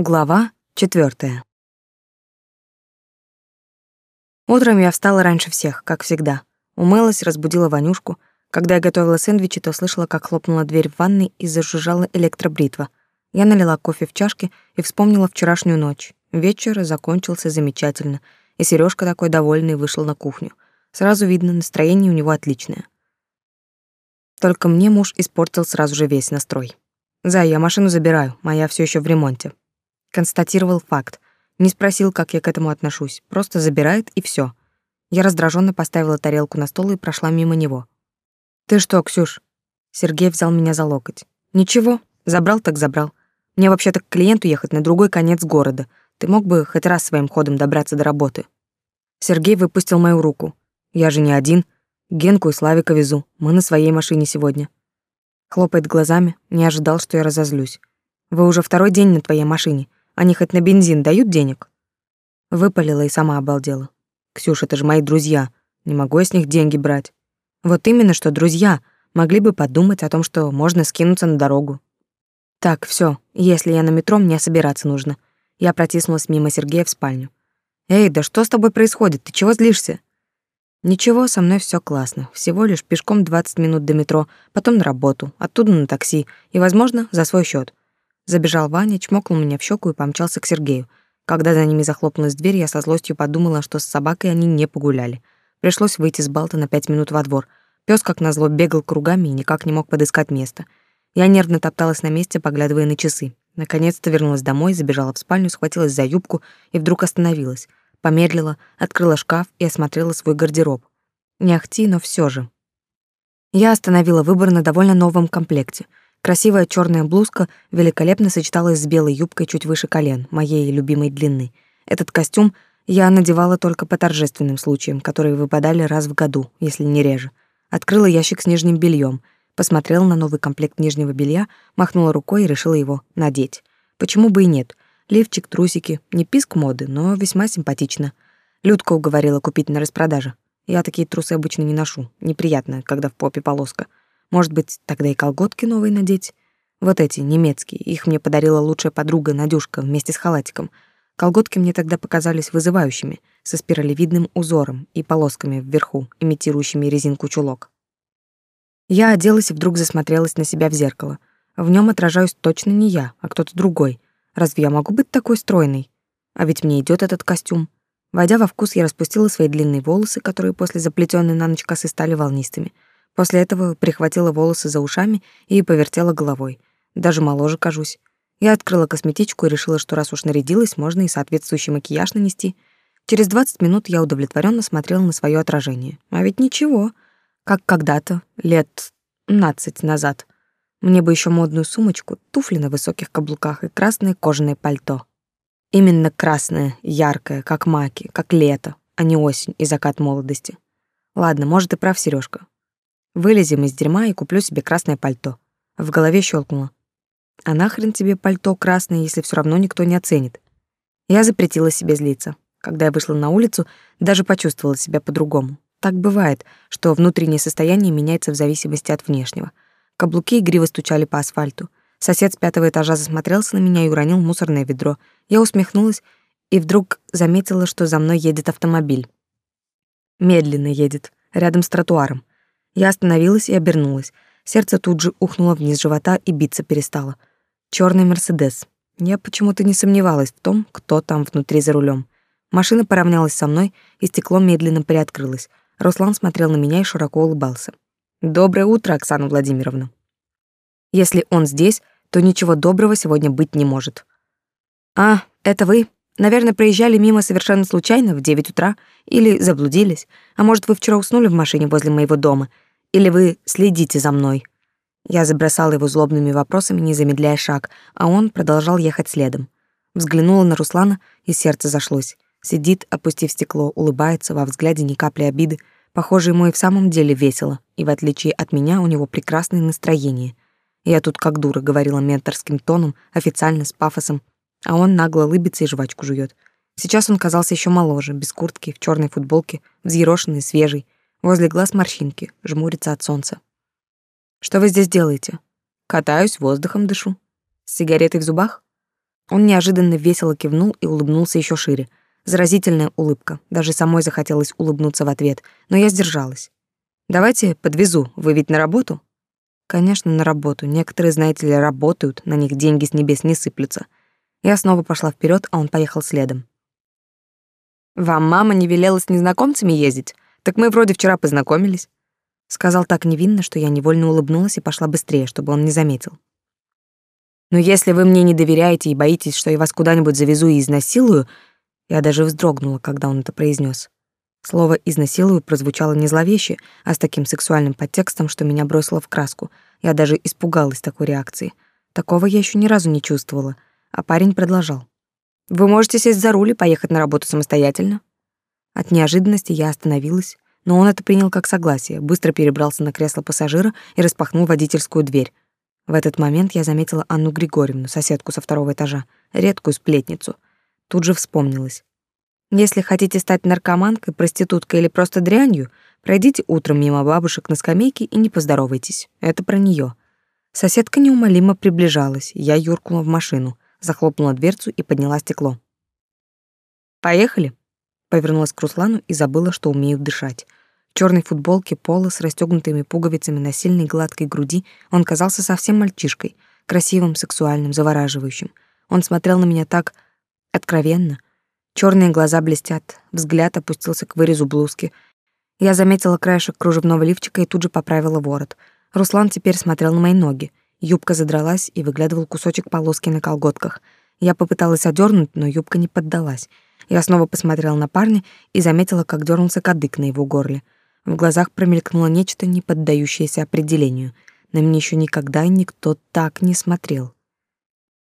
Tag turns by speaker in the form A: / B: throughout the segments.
A: Глава четвертая. Утром я встала раньше всех, как всегда. Умылась, разбудила Ванюшку. Когда я готовила сэндвичи, то слышала, как хлопнула дверь в ванной и зажужжала электробритва. Я налила кофе в чашки и вспомнила вчерашнюю ночь. Вечер закончился замечательно, и Сережка такой довольный вышел на кухню. Сразу видно, настроение у него отличное. Только мне муж испортил сразу же весь настрой. «Зай, я машину забираю, моя все еще в ремонте. Констатировал факт. Не спросил, как я к этому отношусь. Просто забирает и все. Я раздраженно поставила тарелку на стол и прошла мимо него. «Ты что, Ксюш?» Сергей взял меня за локоть. «Ничего, забрал так забрал. Мне вообще-то к клиенту ехать на другой конец города. Ты мог бы хоть раз своим ходом добраться до работы?» Сергей выпустил мою руку. «Я же не один. Генку и Славика везу. Мы на своей машине сегодня». Хлопает глазами, не ожидал, что я разозлюсь. «Вы уже второй день на твоей машине. Они хоть на бензин дают денег? Выпалила и сама обалдела. Ксюша, это же мои друзья. Не могу я с них деньги брать. Вот именно что друзья. Могли бы подумать о том, что можно скинуться на дорогу. Так, все. Если я на метро, мне собираться нужно. Я протиснулась мимо Сергея в спальню. Эй, да что с тобой происходит? Ты чего злишься? Ничего, со мной все классно. Всего лишь пешком 20 минут до метро, потом на работу, оттуда на такси и, возможно, за свой счет. Забежал Ваня, чмокнул меня в щеку и помчался к Сергею. Когда за ними захлопнулась дверь, я со злостью подумала, что с собакой они не погуляли. Пришлось выйти с балта на пять минут во двор. Пёс, как назло, бегал кругами и никак не мог подыскать место. Я нервно топталась на месте, поглядывая на часы. Наконец-то вернулась домой, забежала в спальню, схватилась за юбку и вдруг остановилась. Помедлила, открыла шкаф и осмотрела свой гардероб. Не ахти, но все же. Я остановила выбор на довольно новом комплекте — Красивая черная блузка великолепно сочеталась с белой юбкой чуть выше колен, моей любимой длины. Этот костюм я надевала только по торжественным случаям, которые выпадали раз в году, если не реже. Открыла ящик с нижним бельем, посмотрела на новый комплект нижнего белья, махнула рукой и решила его надеть. Почему бы и нет? Лифчик, трусики, не писк моды, но весьма симпатично. Людка уговорила купить на распродаже. Я такие трусы обычно не ношу. Неприятно, когда в попе полоска. Может быть, тогда и колготки новые надеть? Вот эти, немецкие, их мне подарила лучшая подруга Надюшка вместе с халатиком. Колготки мне тогда показались вызывающими, со спиралевидным узором и полосками вверху, имитирующими резинку чулок. Я оделась и вдруг засмотрелась на себя в зеркало. В нем отражаюсь точно не я, а кто-то другой. Разве я могу быть такой стройной? А ведь мне идет этот костюм. Войдя во вкус, я распустила свои длинные волосы, которые после заплетенной на ночь косы стали волнистыми — После этого прихватила волосы за ушами и повертела головой. Даже моложе кажусь. Я открыла косметичку и решила, что раз уж нарядилась, можно и соответствующий макияж нанести. Через 20 минут я удовлетворенно смотрела на свое отражение. А ведь ничего, как когда-то, лет 15 назад. Мне бы еще модную сумочку, туфли на высоких каблуках и красное кожаное пальто. Именно красное, яркое, как маки, как лето, а не осень и закат молодости. Ладно, может и прав Сережка. Вылезем из дерьма и куплю себе красное пальто. В голове щелкнуло. А нахрен тебе пальто красное, если все равно никто не оценит? Я запретила себе злиться. Когда я вышла на улицу, даже почувствовала себя по-другому. Так бывает, что внутреннее состояние меняется в зависимости от внешнего. Каблуки игриво стучали по асфальту. Сосед с пятого этажа засмотрелся на меня и уронил мусорное ведро. Я усмехнулась и вдруг заметила, что за мной едет автомобиль. Медленно едет, рядом с тротуаром. Я остановилась и обернулась. Сердце тут же ухнуло вниз живота и биться перестало. Черный Мерседес. Я почему-то не сомневалась в том, кто там внутри за рулем. Машина поравнялась со мной, и стекло медленно приоткрылось. Руслан смотрел на меня и широко улыбался. «Доброе утро, Оксана Владимировна». Если он здесь, то ничего доброго сегодня быть не может. «А, это вы? Наверное, проезжали мимо совершенно случайно в девять утра или заблудились. А может, вы вчера уснули в машине возле моего дома или вы следите за мной?» Я забросала его злобными вопросами, не замедляя шаг, а он продолжал ехать следом. Взглянула на Руслана, и сердце зашлось. Сидит, опустив стекло, улыбается, во взгляде ни капли обиды. Похоже, ему и в самом деле весело, и в отличие от меня у него прекрасное настроение. Я тут как дура говорила менторским тоном, официально, с пафосом, а он нагло лыбится и жвачку жует. Сейчас он казался еще моложе, без куртки, в черной футболке, взъерошенный, свежий, Возле глаз морщинки, жмурится от солнца. Что вы здесь делаете? Катаюсь, воздухом дышу. С сигаретой в зубах? Он неожиданно весело кивнул и улыбнулся еще шире. Заразительная улыбка. Даже самой захотелось улыбнуться в ответ, но я сдержалась. «Давайте подвезу. Вы ведь на работу?» «Конечно, на работу. Некоторые, знаете ли, работают, на них деньги с небес не сыплются». Я снова пошла вперед, а он поехал следом. «Вам мама не велела с незнакомцами ездить? Так мы вроде вчера познакомились». Сказал так невинно, что я невольно улыбнулась и пошла быстрее, чтобы он не заметил. «Но если вы мне не доверяете и боитесь, что я вас куда-нибудь завезу и изнасилую...» Я даже вздрогнула, когда он это произнес. Слово «изнасилую» прозвучало не зловеще, а с таким сексуальным подтекстом, что меня бросило в краску. Я даже испугалась такой реакции. Такого я еще ни разу не чувствовала. А парень продолжал. «Вы можете сесть за руль и поехать на работу самостоятельно?» От неожиданности я остановилась, но он это принял как согласие, быстро перебрался на кресло пассажира и распахнул водительскую дверь. В этот момент я заметила Анну Григорьевну, соседку со второго этажа, редкую сплетницу. Тут же вспомнилась. Если хотите стать наркоманкой, проституткой или просто дрянью, пройдите утром мимо бабушек на скамейке и не поздоровайтесь. Это про нее. Соседка неумолимо приближалась. Я юркнула в машину, захлопнула дверцу и подняла стекло. Поехали. Повернулась к Руслану и забыла, что умею дышать. В черной футболке пола с расстегнутыми пуговицами на сильной гладкой груди он казался совсем мальчишкой, красивым, сексуальным, завораживающим. Он смотрел на меня так откровенно. Черные глаза блестят, взгляд опустился к вырезу блузки. Я заметила краешек кружевного лифчика и тут же поправила ворот. Руслан теперь смотрел на мои ноги. Юбка задралась, и выглядывал кусочек полоски на колготках. Я попыталась одернуть, но юбка не поддалась. Я снова посмотрела на парня и заметила, как дернулся кадык на его горле. В глазах промелькнуло нечто, не поддающееся определению. На меня еще никогда никто так не смотрел.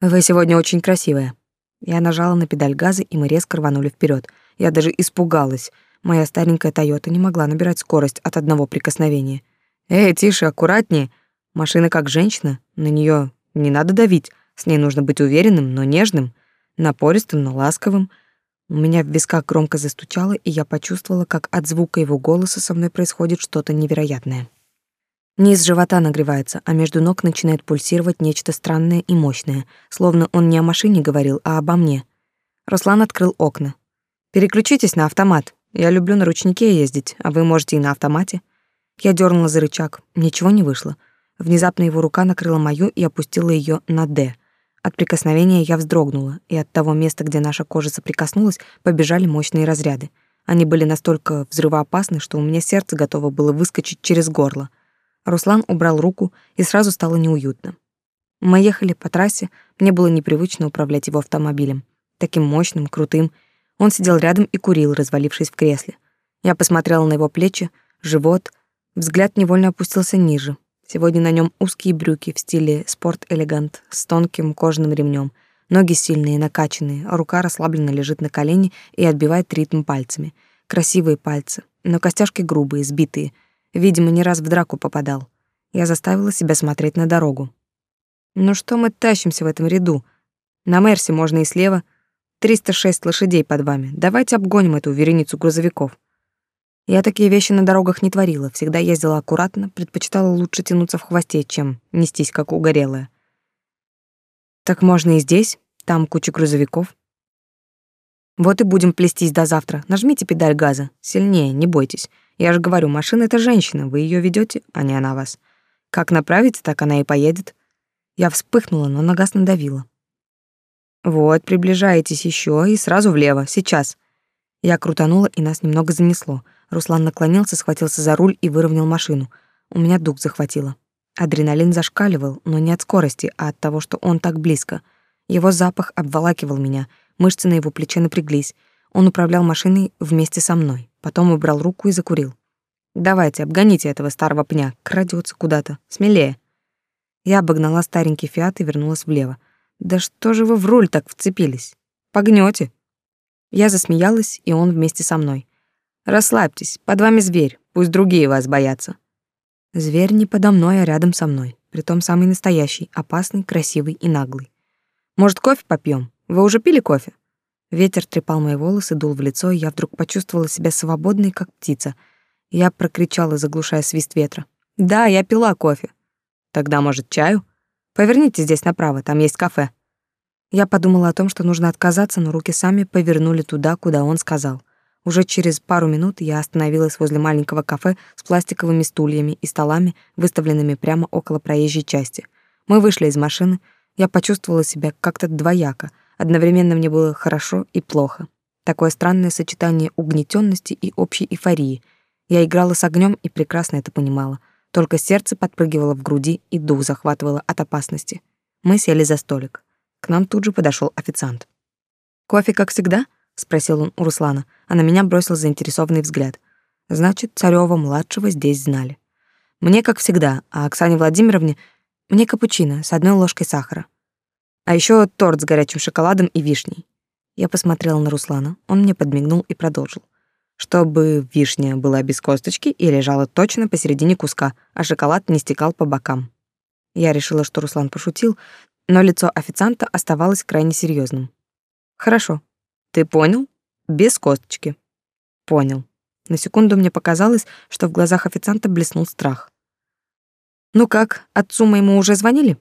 A: «Вы сегодня очень красивая». Я нажала на педаль газа, и мы резко рванули вперед. Я даже испугалась. Моя старенькая Тойота не могла набирать скорость от одного прикосновения. «Эй, тише, аккуратнее. Машина как женщина, на нее не надо давить. С ней нужно быть уверенным, но нежным, напористым, но ласковым». У меня в висках громко застучало, и я почувствовала, как от звука его голоса со мной происходит что-то невероятное. Низ живота нагревается, а между ног начинает пульсировать нечто странное и мощное, словно он не о машине говорил, а обо мне. Руслан открыл окна. «Переключитесь на автомат. Я люблю на ручнике ездить, а вы можете и на автомате». Я дернула за рычаг. Ничего не вышло. Внезапно его рука накрыла мою и опустила ее на «Д». От прикосновения я вздрогнула, и от того места, где наша кожа соприкоснулась, побежали мощные разряды. Они были настолько взрывоопасны, что у меня сердце готово было выскочить через горло. Руслан убрал руку, и сразу стало неуютно. Мы ехали по трассе, мне было непривычно управлять его автомобилем. Таким мощным, крутым. Он сидел рядом и курил, развалившись в кресле. Я посмотрела на его плечи, живот, взгляд невольно опустился ниже, Сегодня на нем узкие брюки в стиле спорт-элегант с тонким кожаным ремнем. Ноги сильные, накачанные, а рука расслабленно лежит на колене и отбивает ритм пальцами. Красивые пальцы, но костяшки грубые, сбитые. Видимо, не раз в драку попадал. Я заставила себя смотреть на дорогу. Ну что мы тащимся в этом ряду? На Мерсе можно и слева. 306 лошадей под вами. Давайте обгоним эту вереницу грузовиков. Я такие вещи на дорогах не творила, всегда ездила аккуратно, предпочитала лучше тянуться в хвосте, чем нестись как угорелая. Так можно и здесь, там куча грузовиков. Вот и будем плестись до завтра. Нажмите педаль газа. Сильнее, не бойтесь. Я же говорю, машина — это женщина, вы ее ведете, а не она вас. Как направите, так она и поедет. Я вспыхнула, но на газ надавила. Вот, приближаетесь еще и сразу влево, сейчас. Я крутанула, и нас немного занесло. Руслан наклонился, схватился за руль и выровнял машину. У меня дух захватило. Адреналин зашкаливал, но не от скорости, а от того, что он так близко. Его запах обволакивал меня, мышцы на его плече напряглись. Он управлял машиной вместе со мной, потом убрал руку и закурил. «Давайте, обгоните этого старого пня, крадется куда-то. Смелее». Я обогнала старенький «Фиат» и вернулась влево. «Да что же вы в руль так вцепились? Погнете?» Я засмеялась, и он вместе со мной. Расслабьтесь, под вами зверь, пусть другие вас боятся. Зверь не подо мной, а рядом со мной, притом самый настоящий, опасный, красивый и наглый. Может, кофе попьем? Вы уже пили кофе? Ветер трепал мои волосы, дул в лицо, и я вдруг почувствовала себя свободной, как птица. Я прокричала, заглушая свист ветра. «Да, я пила кофе». «Тогда, может, чаю? Поверните здесь направо, там есть кафе». Я подумала о том, что нужно отказаться, но руки сами повернули туда, куда он сказал. Уже через пару минут я остановилась возле маленького кафе с пластиковыми стульями и столами, выставленными прямо около проезжей части. Мы вышли из машины. Я почувствовала себя как-то двояко. Одновременно мне было хорошо и плохо. Такое странное сочетание угнетенности и общей эйфории. Я играла с огнем и прекрасно это понимала. Только сердце подпрыгивало в груди и дух захватывало от опасности. Мы сели за столик. К нам тут же подошел официант. «Кофе, как всегда?» — спросил он у Руслана, а меня бросил заинтересованный взгляд. Значит, Царёва-младшего здесь знали. Мне, как всегда, а Оксане Владимировне мне капучино с одной ложкой сахара. А еще торт с горячим шоколадом и вишней. Я посмотрела на Руслана, он мне подмигнул и продолжил. Чтобы вишня была без косточки и лежала точно посередине куска, а шоколад не стекал по бокам. Я решила, что Руслан пошутил, но лицо официанта оставалось крайне серьезным. «Хорошо. Ты понял? Без косточки». «Понял». На секунду мне показалось, что в глазах официанта блеснул страх. «Ну как, отцу моему уже звонили?»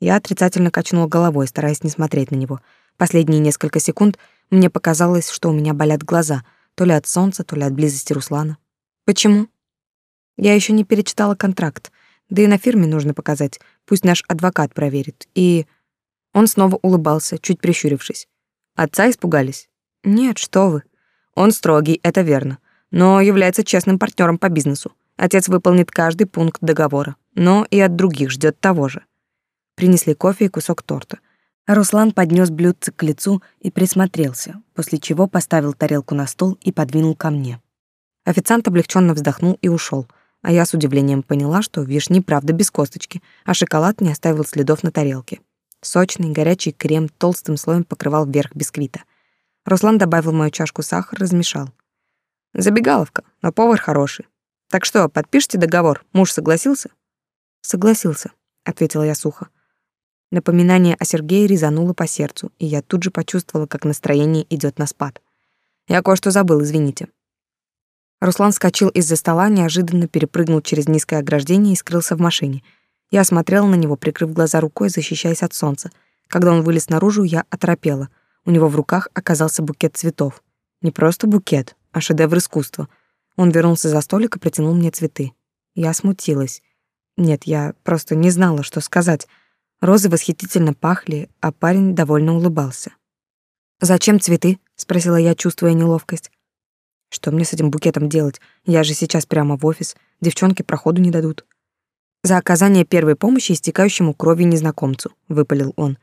A: Я отрицательно качнула головой, стараясь не смотреть на него — Последние несколько секунд мне показалось, что у меня болят глаза, то ли от солнца, то ли от близости Руслана. Почему? Я еще не перечитала контракт, да и на фирме нужно показать, пусть наш адвокат проверит. И он снова улыбался, чуть прищурившись. Отца испугались? Нет, что вы. Он строгий, это верно, но является честным партнером по бизнесу. Отец выполнит каждый пункт договора, но и от других ждет того же. Принесли кофе и кусок торта. Руслан поднес блюдце к лицу и присмотрелся, после чего поставил тарелку на стол и подвинул ко мне. Официант облегченно вздохнул и ушел, а я с удивлением поняла, что вишни правда без косточки, а шоколад не оставил следов на тарелке. Сочный горячий крем толстым слоем покрывал верх бисквита. Руслан добавил мою чашку сахар, размешал. Забегаловка, но повар хороший. Так что, подпишите договор? Муж согласился? Согласился, ответила я сухо. Напоминание о Сергее резануло по сердцу, и я тут же почувствовала, как настроение идет на спад. Я кое-что забыл, извините. Руслан вскочил из-за стола, неожиданно перепрыгнул через низкое ограждение и скрылся в машине. Я смотрела на него, прикрыв глаза рукой, защищаясь от солнца. Когда он вылез наружу, я оторопела. У него в руках оказался букет цветов. Не просто букет, а шедевр искусства. Он вернулся за столик и протянул мне цветы. Я смутилась. Нет, я просто не знала, что сказать. Розы восхитительно пахли, а парень довольно улыбался. «Зачем цветы?» — спросила я, чувствуя неловкость. «Что мне с этим букетом делать? Я же сейчас прямо в офис. Девчонки проходу не дадут». «За оказание первой помощи истекающему кровью незнакомцу», — выпалил он.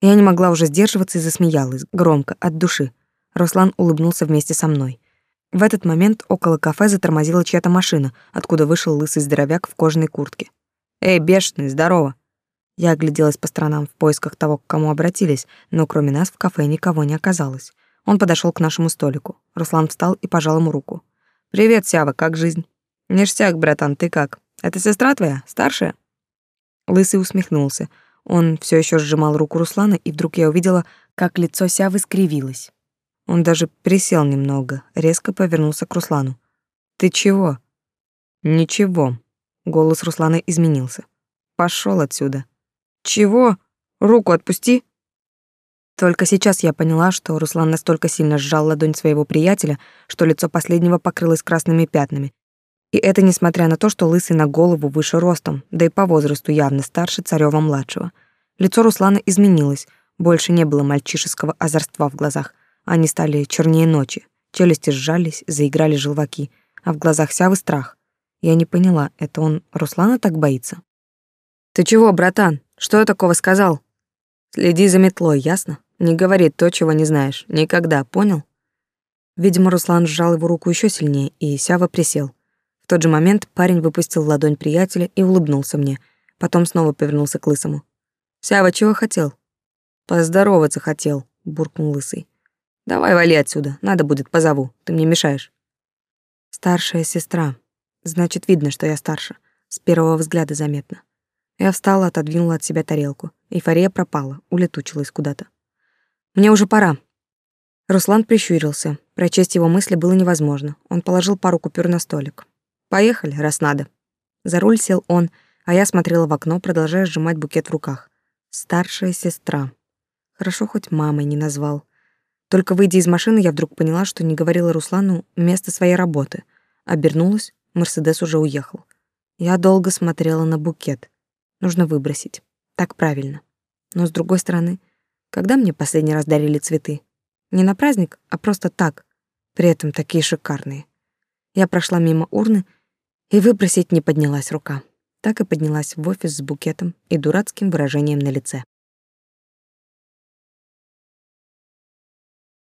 A: Я не могла уже сдерживаться и засмеялась, громко, от души. Руслан улыбнулся вместе со мной. В этот момент около кафе затормозила чья-то машина, откуда вышел лысый здоровяк в кожаной куртке. «Эй, бешеный, здорово!» Я огляделась по сторонам в поисках того, к кому обратились, но кроме нас в кафе никого не оказалось. Он подошел к нашему столику. Руслан встал и пожал ему руку. «Привет, Сява, как жизнь?» «Ништяк, братан, ты как? Это сестра твоя, старшая?» Лысый усмехнулся. Он все еще сжимал руку Руслана, и вдруг я увидела, как лицо Сявы скривилось. Он даже присел немного, резко повернулся к Руслану. «Ты чего?» «Ничего». Голос Руслана изменился. Пошел отсюда. Чего? Руку отпусти. Только сейчас я поняла, что Руслан настолько сильно сжал ладонь своего приятеля, что лицо последнего покрылось красными пятнами. И это несмотря на то, что лысый на голову выше ростом, да и по возрасту явно старше царева младшего Лицо Руслана изменилось, больше не было мальчишеского озорства в глазах. Они стали чернее ночи, челюсти сжались, заиграли желваки, а в глазах Сявы страх. Я не поняла, это он Руслана так боится? «Ты чего, братан?» Что я такого сказал? Следи за метлой, ясно? Не говори то, чего не знаешь. Никогда, понял? Видимо, Руслан сжал его руку еще сильнее, и Сява присел. Тот же момент парень выпустил ладонь приятеля и улыбнулся мне. Потом снова повернулся к Лысому. «Сява, чего хотел?» «Поздороваться хотел», — буркнул Лысый. «Давай вали отсюда, надо будет, позову, ты мне мешаешь». «Старшая сестра. Значит, видно, что я старше. С первого взгляда заметно. Я встала, отодвинула от себя тарелку. Эйфория пропала, улетучилась куда-то. Мне уже пора. Руслан прищурился. Прочесть его мысли было невозможно. Он положил пару купюр на столик. Поехали, раз надо. За руль сел он, а я смотрела в окно, продолжая сжимать букет в руках. Старшая сестра. Хорошо хоть мамой не назвал. Только выйдя из машины, я вдруг поняла, что не говорила Руслану место своей работы. Обернулась, Мерседес уже уехал. Я долго смотрела на букет. Нужно выбросить. Так правильно. Но с другой стороны, когда мне последний раз дарили цветы? Не на праздник, а просто так. При этом такие шикарные. Я прошла мимо урны, и выбросить не поднялась рука. Так и поднялась в офис с букетом и дурацким выражением на лице.